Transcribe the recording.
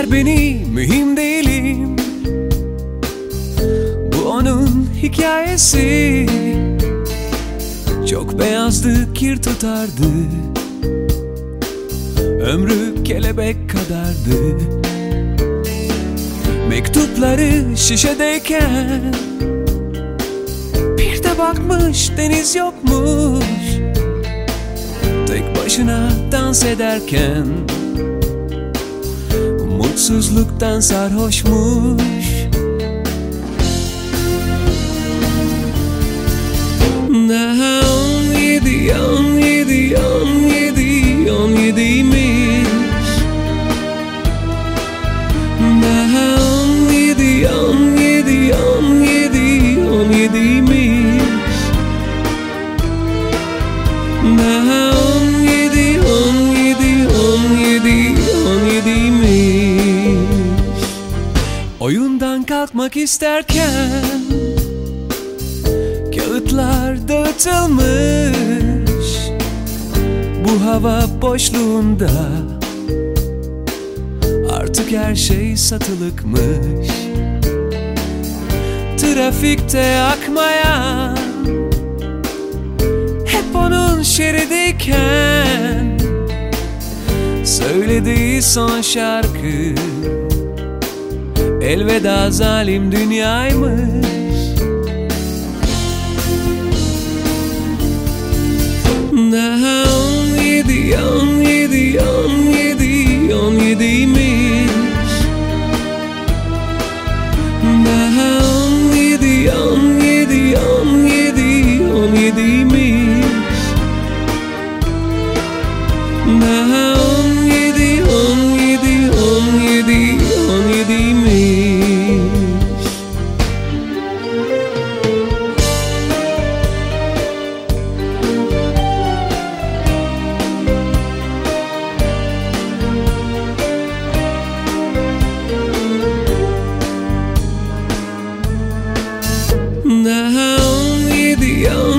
Ver beni mühim değilim. Bu onun hikayesi. Çok beyazdı kir tutardı. Ömrü kelebek kadardı. Mektupları şişedeyken Bir de bakmış deniz yokmuş. Tek başına dans ederken Mutsuzluktan sarhoşmuş. Daha on yedi, on yedi, on yedi, on yediymiş. Daha on yedi, on yedi, on yedi, on yediymiş. Daha kalkmak isterken Kağıtlar dağıtılmış. Bu hava boşluğunda Artık her şey satılıkmış. Trafikte akmayan Hep onun şerideyken Söylediği son şarkı Elveda zalim dünyaymış. Daha on yedi, on yedi, on yedi, on yediymiş. Daha on yedi, on yedi, on yedi, on yediymiş. Daha the only the only